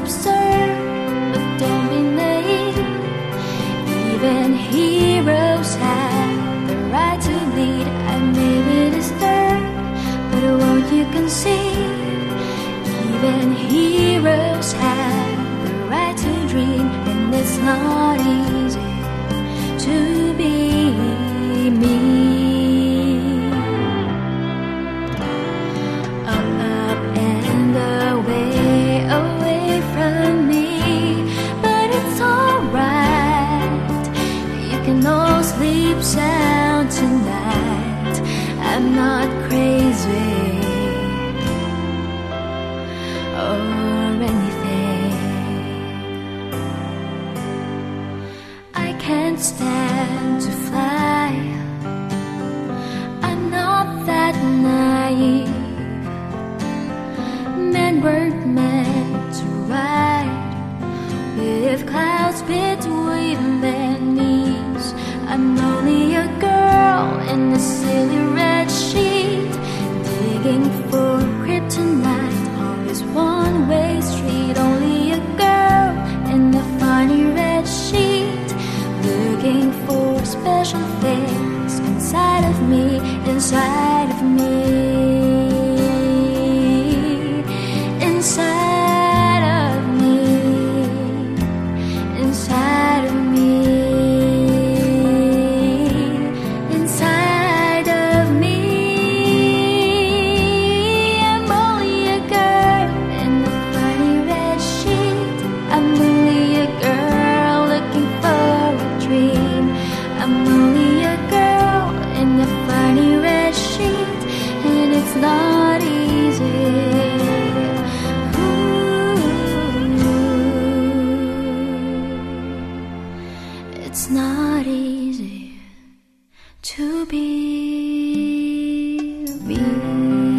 absurd. Even heroes have the right to lead. I you? Even heroes have the right to dream, and it's not easy to be can all sleep sound tonight. I'm not crazy or anything. I can't stand to fly. Digging for to be me.